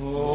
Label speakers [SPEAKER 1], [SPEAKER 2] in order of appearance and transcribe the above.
[SPEAKER 1] Oh.